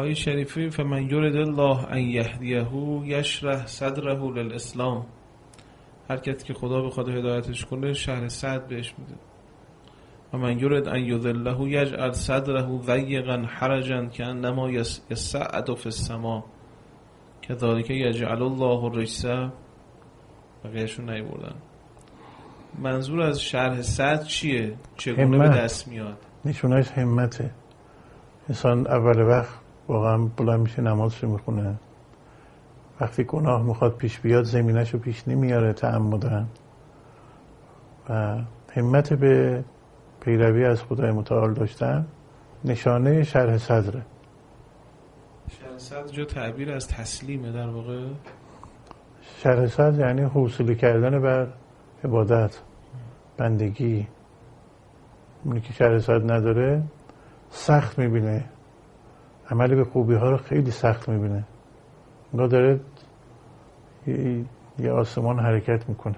آیه شریفه فمن یرد الله ان یهدیه یشرح صدره للاسلام. هر کسی که خدا بخواد هدایتش کنه شهر صد بهش میده. و من یرد ان یذله یجعل صدره ضیقا حرجا که انما یسعد فی السما. کذالک یجعل الله الرجس. بقیهشون نیبردن منظور از شرح صد چیه؟ چگونه به دست میاد؟ نشونهش همته. انسان اول وقت واقعا بلند میشه نمازشو می‌خونه. وقتی گناه می‌خواد پیش بیاد زمینش رو پیش نمیاره تعمدن و همت به پیروی از خدای متعال داشتن نشانه شرح صدره شرح صدر جو تعبیر از تسلیمه در واقع. شرح صدر یعنی حوصله کردن بر عبادت بندگی. اونی که شرح صدر نداره سخت می‌بینه. عمل به خوبی ها رو خیلی سخت می‌بینه. انگار داره یه آسمان حرکت می‌کنه.